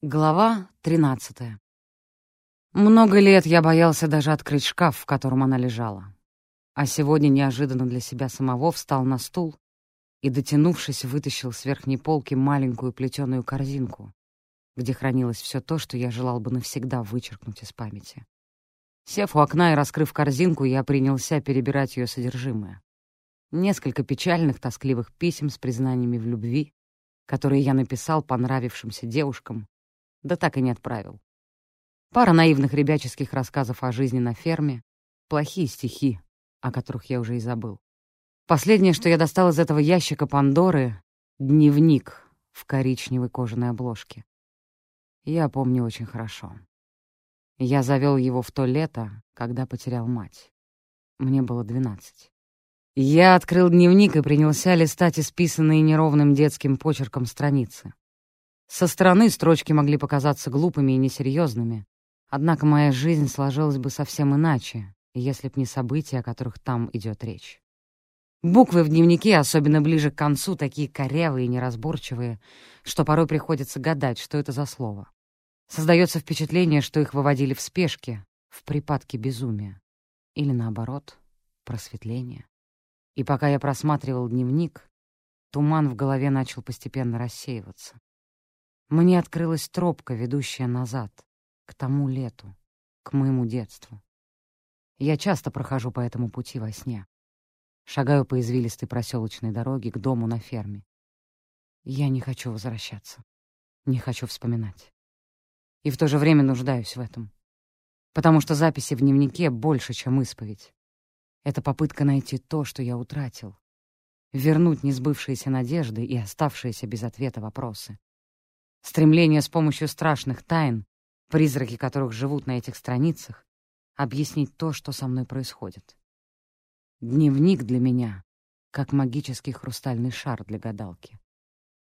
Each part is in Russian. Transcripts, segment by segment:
Глава 13 Много лет я боялся даже открыть шкаф, в котором она лежала. А сегодня неожиданно для себя самого встал на стул и, дотянувшись, вытащил с верхней полки маленькую плетеную корзинку, где хранилось все то, что я желал бы навсегда вычеркнуть из памяти. Сев у окна и раскрыв корзинку, я принялся перебирать ее содержимое. Несколько печальных, тоскливых писем с признаниями в любви, которые я написал понравившимся девушкам, да так и не отправил. Пара наивных ребяческих рассказов о жизни на ферме, плохие стихи, о которых я уже и забыл. Последнее, что я достал из этого ящика Пандоры — дневник в коричневой кожаной обложке. Я помню очень хорошо. Я завел его в то лето, когда потерял мать. Мне было двенадцать. Я открыл дневник и принялся листать исписанные неровным детским почерком страницы. Со стороны строчки могли показаться глупыми и несерьезными, однако моя жизнь сложилась бы совсем иначе, если б не события, о которых там идет речь. Буквы в дневнике, особенно ближе к концу, такие корявые и неразборчивые, что порой приходится гадать, что это за слово. Создается впечатление, что их выводили в спешке, в припадке безумия. Или наоборот, просветление. И пока я просматривал дневник, туман в голове начал постепенно рассеиваться. Мне открылась тропка, ведущая назад, к тому лету, к моему детству. Я часто прохожу по этому пути во сне. Шагаю по извилистой проселочной дороге к дому на ферме. Я не хочу возвращаться, не хочу вспоминать. И в то же время нуждаюсь в этом. Потому что записи в дневнике больше, чем исповедь. Это попытка найти то, что я утратил. Вернуть несбывшиеся надежды и оставшиеся без ответа вопросы. Стремление с помощью страшных тайн, призраки которых живут на этих страницах, объяснить то, что со мной происходит. Дневник для меня — как магический хрустальный шар для гадалки.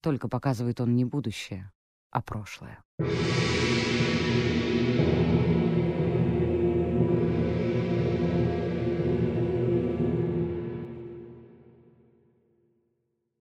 Только показывает он не будущее, а прошлое.